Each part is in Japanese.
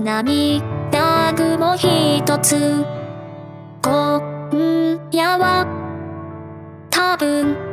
涙ぐもひとつ。今夜は多分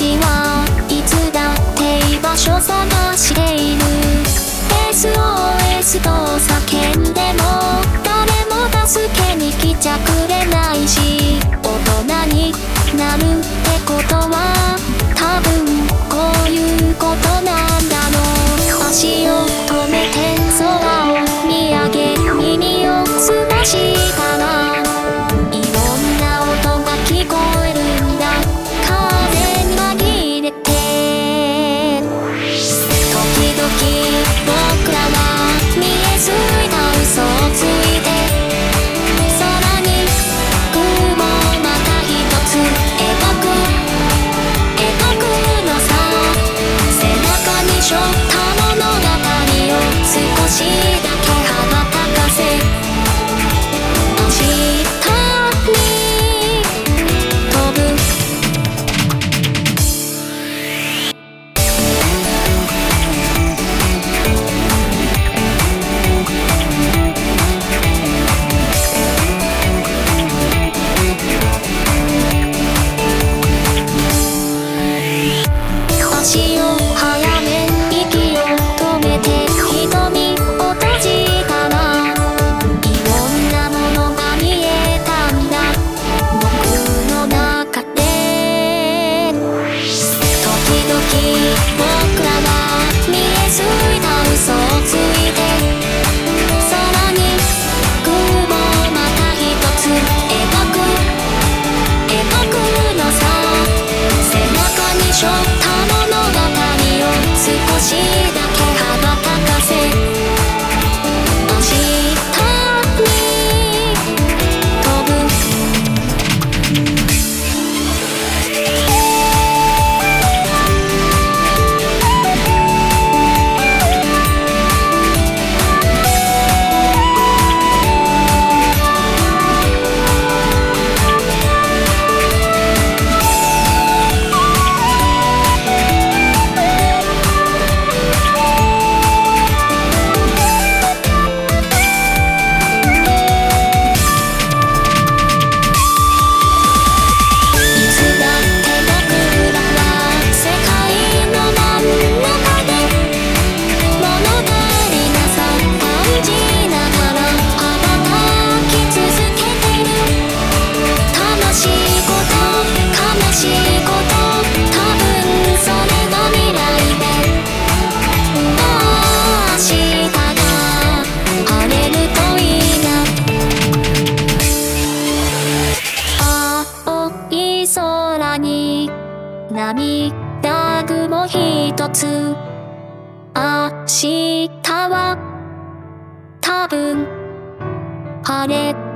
私はいつだって居場所探している。SOS と叫んでも誰も助けに来ちゃくれないし大人になるってことは多分こういうことなんだ Мокро. 涙雲ひとつ。明日は多分晴れ